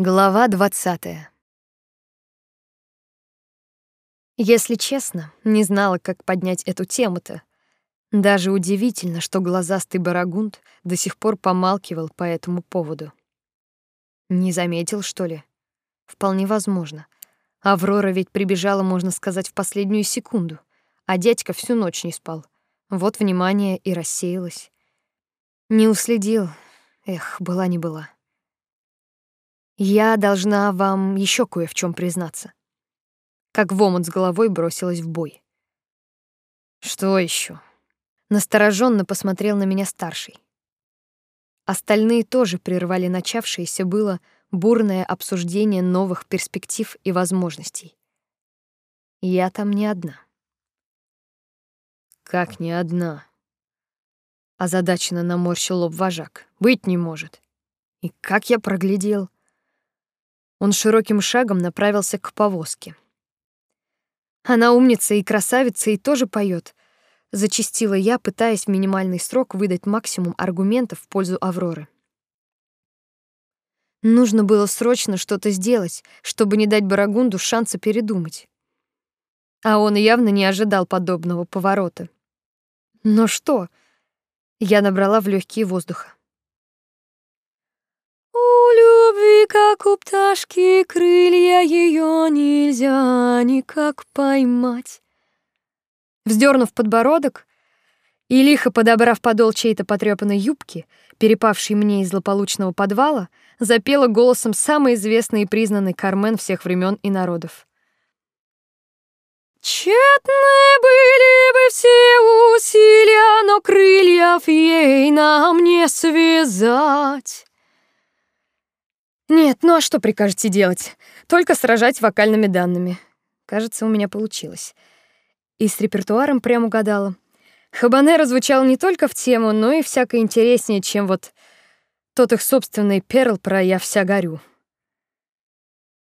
Глава 20. Если честно, не знала, как поднять эту тему-то. Даже удивительно, что глазастый барагунд до сих пор помалкивал по этому поводу. Не заметил, что ли? Вполне возможно. Аврора ведь прибежала, можно сказать, в последнюю секунду, а дядька всю ночь не спал. Вот внимание и рассеялось. Не уследил. Эх, была не была. Я должна вам еще кое в чем признаться. Как в с головой бросилась в бой. Что еще? Настороженно посмотрел на меня старший. Остальные тоже прервали начавшееся было бурное обсуждение новых перспектив и возможностей. Я там не одна. Как не одна? Озадаченно наморщил лоб вожак. Быть не может. И как я проглядел? Он широким шагом направился к повозке. Она умница и красавица и тоже поет. Зачистила я, пытаясь в минимальный срок выдать максимум аргументов в пользу Авроры. Нужно было срочно что-то сделать, чтобы не дать Барагунду шанса передумать. А он явно не ожидал подобного поворота. Но что? Я набрала в легкие воздуха. Как у пташки, крылья ее нельзя никак поймать. Вздернув подбородок и лихо подобрав подол чьей-то потрёпанной юбки, перепавшей мне из злополучного подвала, запела голосом самый известный и признанный Кармен всех времен и народов. Тщетны были бы все усилия, но крыльев ей нам не связать. Нет, ну а что прикажете делать? Только сражать вокальными данными. Кажется, у меня получилось. И с репертуаром прямо угадала. Хабанера звучал не только в тему, но и всяко интереснее, чем вот тот их собственный перл про «Я вся горю».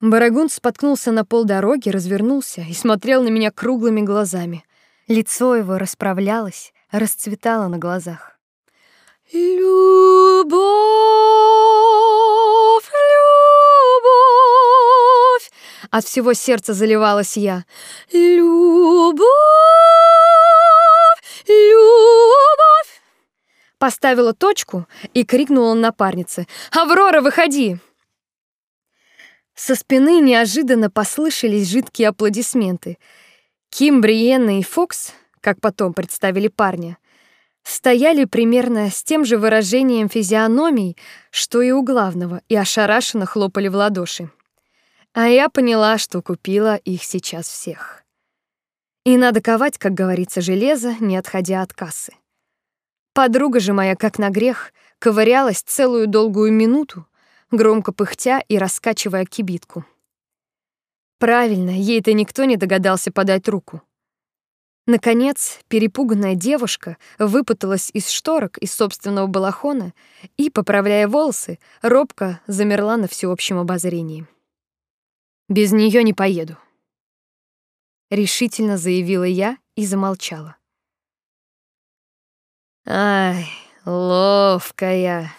Барагун споткнулся на полдороги, развернулся и смотрел на меня круглыми глазами. Лицо его расправлялось, расцветало на глазах. «Любовь!» От всего сердца заливалась я. Любовь, любовь. Поставила точку и крикнула напарнице: "Аврора, выходи!" Со спины неожиданно послышались жидкие аплодисменты. Ким, Бриенна и Фокс, как потом представили парня, стояли примерно с тем же выражением физиономий, что и у главного, и ошарашенно хлопали в ладоши. А я поняла, что купила их сейчас всех. И надо ковать, как говорится, железо, не отходя от кассы. Подруга же моя, как на грех, ковырялась целую долгую минуту, громко пыхтя и раскачивая кибитку. Правильно, ей-то никто не догадался подать руку. Наконец, перепуганная девушка выпуталась из шторок из собственного балахона и, поправляя волосы, робко замерла на всеобщем обозрении. Без нее не поеду, решительно заявила я и замолчала. Ай, ловкая.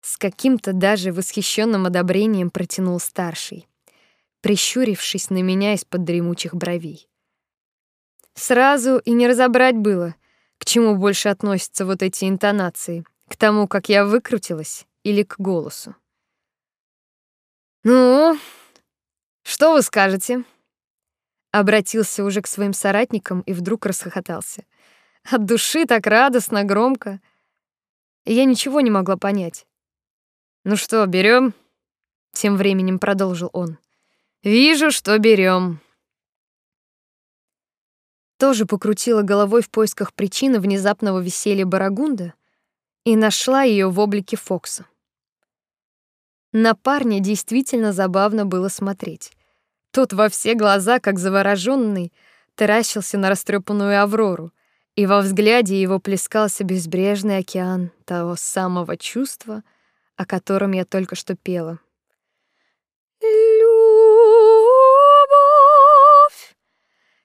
С каким-то даже восхищенным одобрением протянул старший, прищурившись на меня из-под дремучих бровей. Сразу и не разобрать было, к чему больше относятся вот эти интонации, к тому, как я выкрутилась, или к голосу. Ну, что вы скажете? Обратился уже к своим соратникам и вдруг расхохотался. От души так радостно, громко. И я ничего не могла понять. Ну что, берем? Тем временем продолжил он. Вижу, что берем. Тоже покрутила головой в поисках причины внезапного веселья Барагунда и нашла ее в облике Фокса. На парня действительно забавно было смотреть. Тот во все глаза, как завороженный, таращился на растрепанную Аврору, и во взгляде его плескался безбрежный океан того самого чувства, о котором я только что пела. Любовь.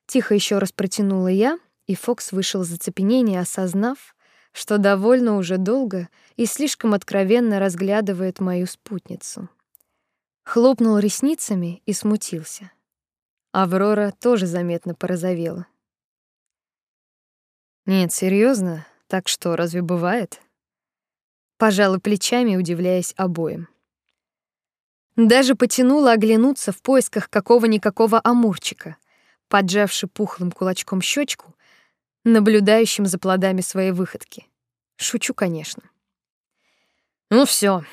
Тихо еще раз протянула я, и Фокс вышел из оцепенения, осознав, что довольно уже долго и слишком откровенно разглядывает мою спутницу. Хлопнул ресницами и смутился. Аврора тоже заметно порозовела. Нет, серьезно, так что разве бывает? Пожала плечами, удивляясь обоим. Даже потянула оглянуться в поисках какого-никакого амурчика, поджавши пухлым кулачком щечку, наблюдающим за плодами своей выходки. Шучу, конечно. Ну все,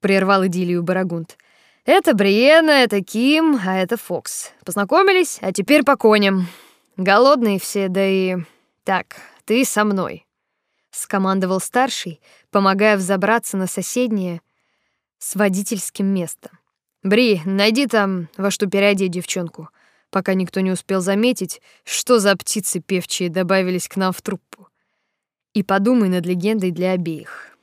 прервал идиллию Барагунд. Это Бриена, это Ким, а это Фокс. Познакомились, а теперь по коням. Голодные все, да и так, ты со мной, скомандовал старший, помогая взобраться на соседнее с водительским местом. Бри, найди там во что переодеть девчонку, пока никто не успел заметить, что за птицы певчие добавились к нам в труппу. И подумай над легендой для обеих.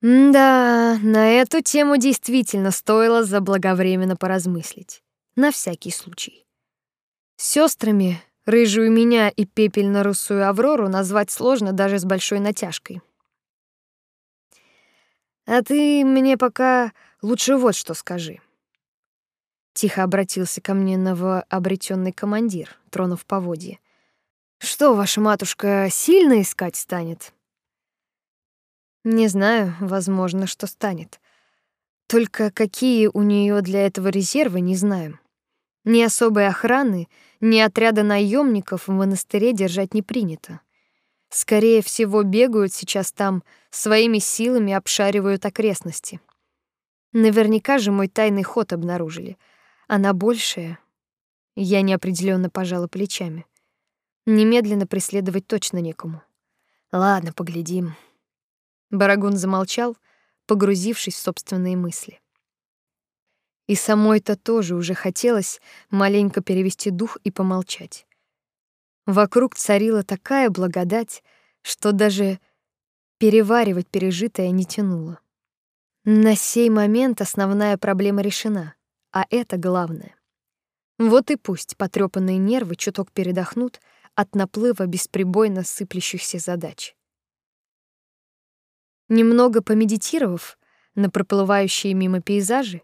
Да, на эту тему действительно стоило заблаговременно поразмыслить. На всякий случай. Сестрами рыжую меня и пепельно-русую Аврору назвать сложно даже с большой натяжкой. А ты мне пока лучше вот что скажи. Тихо обратился ко мне новообретенный командир, тронув поводье. Что ваша матушка сильно искать станет? Не знаю, возможно, что станет. Только какие у нее для этого резервы, не знаем. Ни особой охраны, ни отряда наемников в монастыре держать не принято. Скорее всего, бегают сейчас там, своими силами обшаривают окрестности. Наверняка же мой тайный ход обнаружили. Она большая. Я неопределенно пожала плечами. Немедленно преследовать точно некому. Ладно, поглядим. Барагун замолчал, погрузившись в собственные мысли. И самой-то тоже уже хотелось маленько перевести дух и помолчать. Вокруг царила такая благодать, что даже переваривать пережитое не тянуло. На сей момент основная проблема решена, а это главное. Вот и пусть потрёпанные нервы чуток передохнут от наплыва бесприбойно сыплющихся задач. Немного помедитировав на проплывающие мимо пейзажи,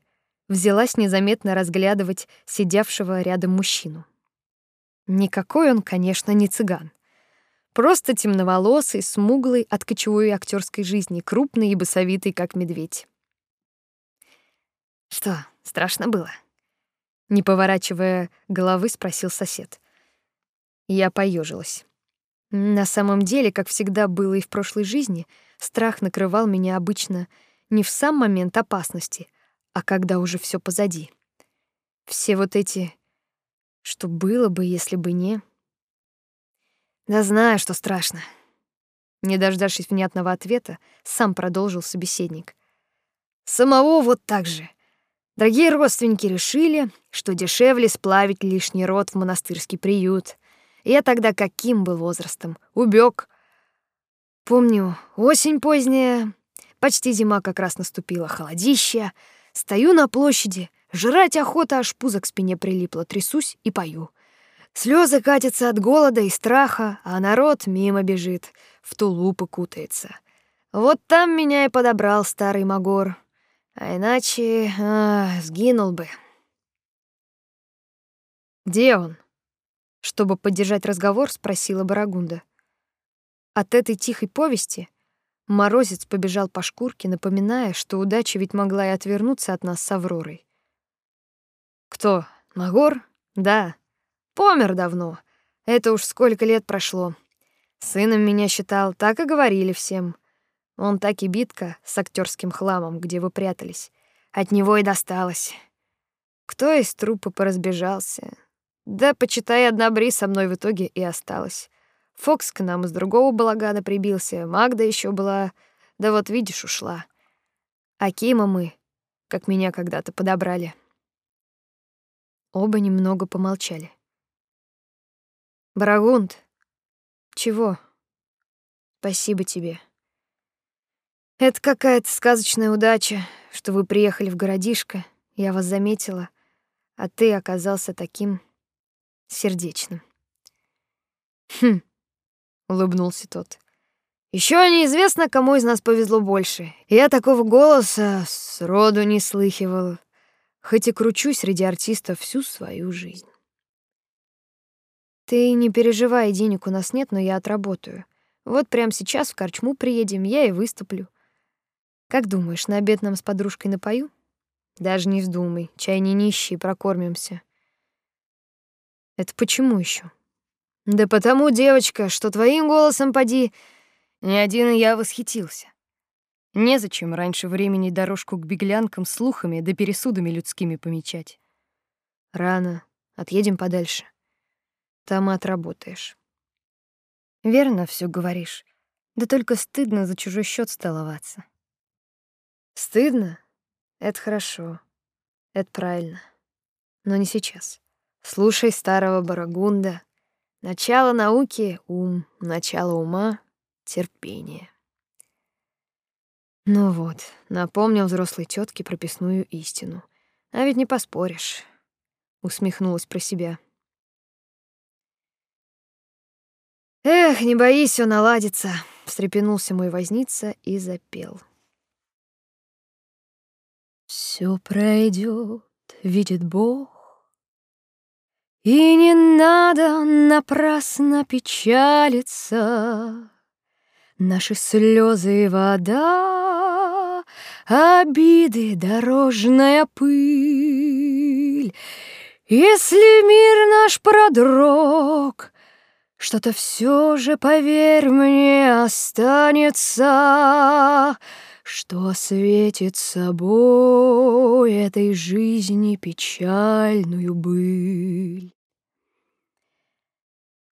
взялась незаметно разглядывать сидевшего рядом мужчину. Никакой он, конечно, не цыган. Просто темноволосый, смуглый от кочевой актерской жизни, крупный и босовитый, как медведь. Что, страшно было? Не поворачивая головы, спросил сосед. Я поежилась. На самом деле, как всегда было и в прошлой жизни, страх накрывал меня обычно не в сам момент опасности, а когда уже все позади. Все вот эти что было бы, если бы не Да знаю, что страшно. Не дождавшись внятного ответа, сам продолжил собеседник. Самого вот так же. Дорогие родственники решили, что дешевле сплавить лишний род в монастырский приют. Я тогда каким был возрастом? Убег. Помню, осень поздняя, почти зима как раз наступила, холодища. Стою на площади, жрать охота, аж пузо к спине прилипло, трясусь и пою. Слезы катятся от голода и страха, а народ мимо бежит, в тулупы кутается. Вот там меня и подобрал старый Магор. А иначе а, сгинул бы. Где он? Чтобы поддержать разговор, спросила Барагунда. От этой тихой повести морозец побежал по шкурке, напоминая, что удача ведь могла и отвернуться от нас с Авророй. Кто? Магор? Да. Помер давно. Это уж сколько лет прошло. Сыном меня считал, так и говорили всем. Он так и битка с актерским хламом, где вы прятались. От него и досталось. Кто из трупа поразбежался, да, почитай, одна Бри со мной в итоге и осталась. Фокс к нам из другого балагана прибился, Магда еще была, да вот видишь, ушла. А Кима мы, как меня когда-то подобрали. Оба немного помолчали. Барагунд, чего? Спасибо тебе. Это какая-то сказочная удача, что вы приехали в городишко. Я вас заметила, а ты оказался таким сердечным. Хм, улыбнулся тот. Еще неизвестно, кому из нас повезло больше. Я такого голоса сроду не слыхивал, хоть и кручу среди артистов всю свою жизнь. Ты не переживай, денег у нас нет, но я отработаю. Вот прямо сейчас в корчму приедем, я и выступлю. Как думаешь, на обед нам с подружкой напою? Даже не вздумай, чай не нищий, прокормимся. Это почему еще? Да потому, девочка, что твоим голосом поди ни один я восхитился. Незачем раньше времени дорожку к беглянкам слухами да пересудами людскими помечать. Рано, отъедем подальше. Там и отработаешь. Верно все говоришь. Да только стыдно за чужой счет столоваться. Стыдно? Это хорошо. Это правильно. Но не сейчас. Слушай старого барагунда. Начало науки — ум, начало ума терпение. Ну вот, напомнил взрослой тетке прописную истину. А ведь не поспоришь, усмехнулась про себя. Эх, не боись, все наладится, встрепенулся мой возница и запел. Все пройдет, видит Бог, и не надо напрасно печалиться. Наши слезы и вода, обиды, дорожная пыль. Если мир наш продрог, что-то все же, поверь мне, останется, что осветит собой этой жизни печальную быль.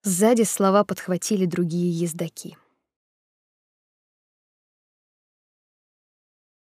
Сзади слова подхватили другие ездаки.